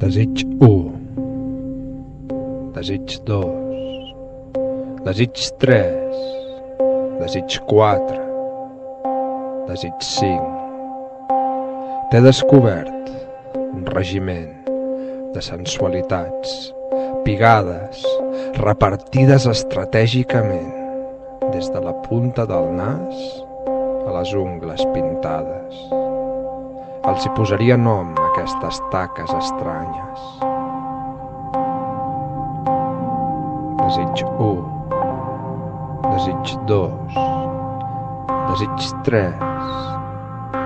Desig 1 Desig 2 Desig 3 Desig 4 Desig 5 T'he descobert un regiment de sensualitats pigades, repartides estratègicament des de la punta del nas a les ungles pintades. Els hi posaria nom aquestes taques estranyes. Desig 1, desig 2, desig 3,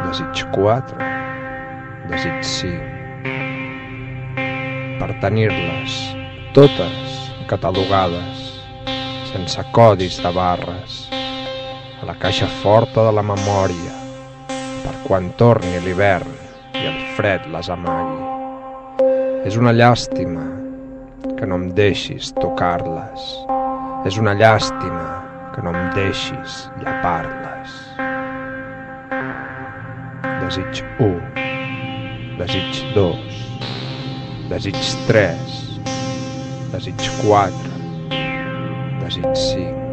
desig 4, desig 5. Per tenir-les totes catalogades, sense codis de barres, a la caixa forta de la memòria, per quan torni l'hivern fred les amagui. És una llàstima que no em deixis tocar-les. És una llàstima que no em deixis llepar-les. Desig 1, desig 2, desig 3, desig 4, desig 5.